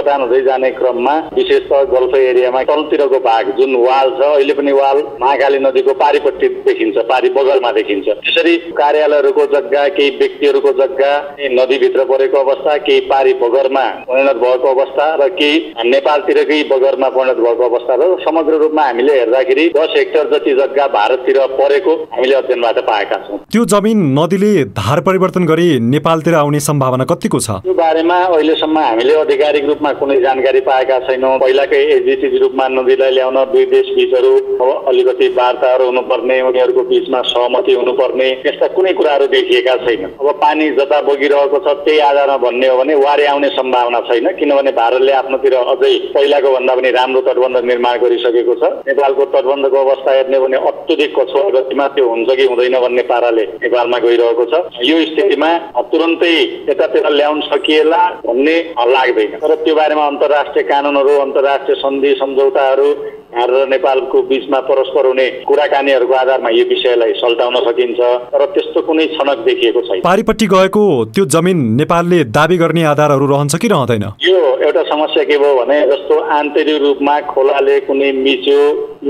कटान हुँदै जाने क्रममा विशेष त गल्फ एरियामा तलतिरको भाग जुन वाल छ अहिले पनि वाल महाकाली नदीको पारिपट्टि देखिन्छ पारि बगलमा देखिन्छ। त्यसरी कार्यालयहरूको जग्गा केही व्यक्तिहरूको जग्गा नदीभित्र परेको अवस्था केही पारी बगरमा परिणत भएको अवस्था र केही नेपालतिरकै बगरमा परिणत भएको अवस्था र समग्र रूपमा हामीले हेर्दाखेरि दस हेक्टर जति जग्गा भारततिर परेको हामीले अध्ययनबाट पाएका छौँ। त्यो जमिन नदीले धार परिवर्तन गरी नेपालतिर आउने सम्भावना कतिको छ? यो बारेमा अहिलेसम्म हामीले आधिकारिक रूपमा कुनै जानकारी पाएका छैनौँ। पहिलाकै एजिटिभ रूपमा नदीलाई ल्याउन दुई देश बिचहरू अलिकति वार्ताहरू हुनुपर्ने उनीहरूको बिचमा सहमति हुनुपर्ने यस्ता कुनै कुराहरू देखिएका छैन। अब पानी जता बगिरहेको छ त्यही आधारमा भन्ने हो भने वारे आउने सम्भावना छैन किनभने भारतले आफ्नोतिर अझै पहिलाको भन्दा पनि राम्रो तटबन्ध निर्माण गरिसकेको छ। नेपालको तटबन्धको अवस्था हेर्ने भने अत्यधिक कछुवा गतिमा त्यो हुन्छ कि हुँदैन भन्ने पाराले नेपालमा गइरहेको छ। यो स्थितिमा तुरन्तै यतातिर ल्याउन सकिएला भन्ने लाग्दैन। तर त्यो बारेमा अन्तर्राष्ट्रिय कानुनहरू अन्तर्राष्ट्रिय सन्धि सम्झौताहरू भारत र नेपालको बिचमा परस्पर हुने कुराकानीहरूको आधारमा यो विषयलाई सल्टाउन सकिन्छ तर त्यस्तो कुनै छनक देखिएको छैन। पारिपट्टि गएको त्यो जमिन नेपालले दावी गर्ने आधारहरू रहन्छ कि रहँदैन? यो एउटा समस्या के भयो भने जस्तो आन्तरिक रूपमा खोलाले कुनै मिच्यो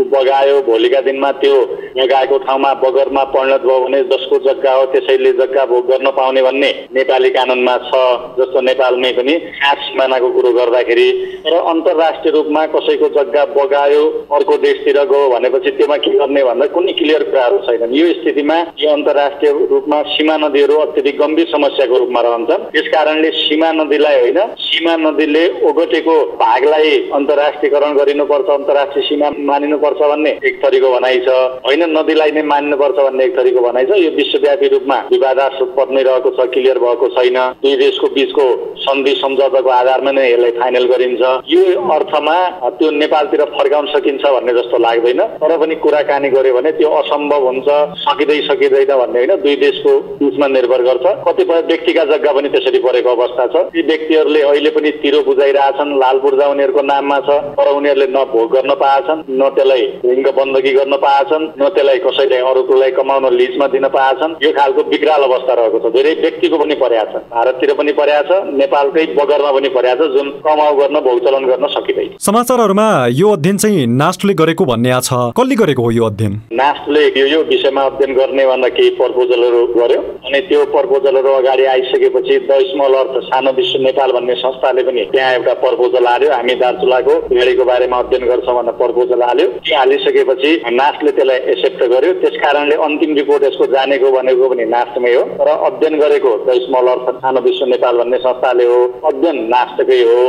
बगायो भोलिका दिनमा त्यो बगाएको ठाउँमा बगरमा परिणत भयो भने जसको जग्गा हो त्यसैले जग्गा भोग गर्न पाउने भन्ने नेपाली कानुनमा छ जस्तो नेपालमै पनि खास सिमानाको कुरो गर्दाखेरि। र अन्तर्राष्ट्रिय रूपमा कसैको जग्गा बगायो अर्को देशतिर गयो भनेपछि त्यसमा के गर्ने भन्दा कुनै क्लियर कुराहरू छैनन्। यो स्थितिमा यो अन्तर्राष्ट्रिय रूपमा सीमा नदीहरू अत्यधिक गम्भीर समस्याको रूपमा रहन्छन्। त्यस कारणले सीमा नदीलाई होइन सीमा नदीले ओगटेको भागलाई अन्तर्राष्ट्रियकरण गरिनुपर्छ अन्तर्राष्ट्रिय सीमा मानिनुपर्छ भन्ने एक थरीको भनाइ छ। होइन नदीलाई नै मान्नुपर्छ भन्ने एक थरीको भनाइ छ। यो विश्वव्यापी रूपमा विवादास्पद पर्ने रहेको छ क्लियर भएको छैन। दुई देशको बिचको सन्धि सम्झौताको आधारमा नै यसलाई फाइनल गरिन्छ। यो अर्थमा त्यो नेपालतिर फर्काउन सकिन्छ भन्ने जस्तो लाग्दैन। तर पनि कुराकानी गर्यो भने त्यो असम्भव हुन्छ सकिँदै सकिँदैन भन्ने होइन। दुई देशको बिचमा निर्भर गर्छ। कतिपय व्यक्तिका जग्गा पनि त्यसरी परेको अवस्था छ। ती व्यक्तिहरूले अहिले पनि तिरो बुझाइरहेछन् लाल पूर्जा उनीहरूको नाममा छ तर उनीहरूले न भोग गर्न पाएछन् न त्यसलाई लिङ्ग बन्दगी गर्न पाएछन् न त्यसलाई कसैले अरूकोलाई कमाउन लिजमा दिन पाएछन्। यो खालको विकराल अवस्था रहेको छ। धेरै व्यक्तिको पनि पर्या छ। भारततिर पनि पर्या छ नेपालकै बगरमा पनि पर्या छ जुन कमाउ गर्न भौचलन गर्न सकिँदैन। समाचारहरूमा यो अध्ययन चाहिँ नास्टले गरेको भन्ने छ। कसले गरेको हो यो अध्ययन? नास्टले यो यो विषयमा अध्ययन गर्ने भन्दा केही प्रपोजलहरू गर्यो। अनि त्यो प्रपोजलहरू अगाडि आइसकेपछि द स्मल अर्थ सानो विश्व नेपाल भन्ने संस्थाले पनि त्यहाँ एउटा प्रपोजल हाल्यो। हामी दार्चुलाको गाडीको बारेमा अध्ययन गर्छौँ भनेर प्रपोजल हाल्यो। त्यो हालिसकेपछि नास्टले त्यसलाई एक्सेप्ट गर्यो। त्यस कारणले अन्तिम रिपोर्ट यसको जानेको भनेको पनि नास्टमै हो। तर अध्ययन गरेको द स्मल अर्थ सानो विश्व नेपाल भन्ने संस्थाले हो। अध्ययन नास्टकै हो।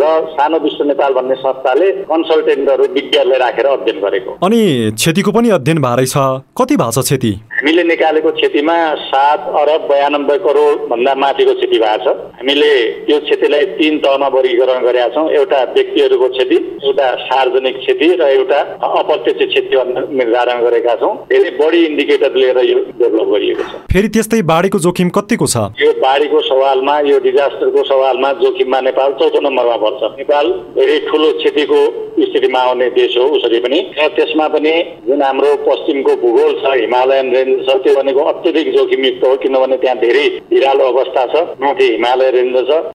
र सानो विश्व नेपाल भन्ने संस्थाले कन्सल्टेन्टहरू विज्ञहरूलाई राखेर अध्ययन गरेको अनि क्षतिको पनि अध्ययन भएरै छ। कति भएको छ क्षति? हामीले निकालेको क्षतिमा सात अरब बयानब्बे करोड भन्दा माथिको क्षति भएको छ। हामीले त्यो क्षतिलाई तिन तहमा वर्गीकरण गरेका छौँ। एउटा व्यक्तिहरूको क्षति एउटा सार्वजनिक क्षति र एउटा अप्रत्यक्ष क्षति निर्धारण गरेका छौँ। धेरै बढी इन्डिकेटर लिएर यो डेभलप गरिएको छ। फेरि त्यस्तै बाढीको जोखिम कतिको छ? यो बाढीको सवालमा यो डिजास्टरको सवालमा जोखिममा नेपाल चौथो नम्बरमा पर्छ। नेपाल धेरै ठुलो क्षतिको स्थितिमा आउने देश हो उसरी पनि। र त्यसमा पनि जुन हाम्रो पश्चिमको भूगोल छ हिमालयन रेन्ज छ त्यो भनेको अत्यधिक जोखिमयुक्त हो किनभने त्यहाँ धेरै भिरालो अवस्था छ माथि हिमालय रेन्ज छ।